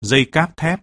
dây cáp thép.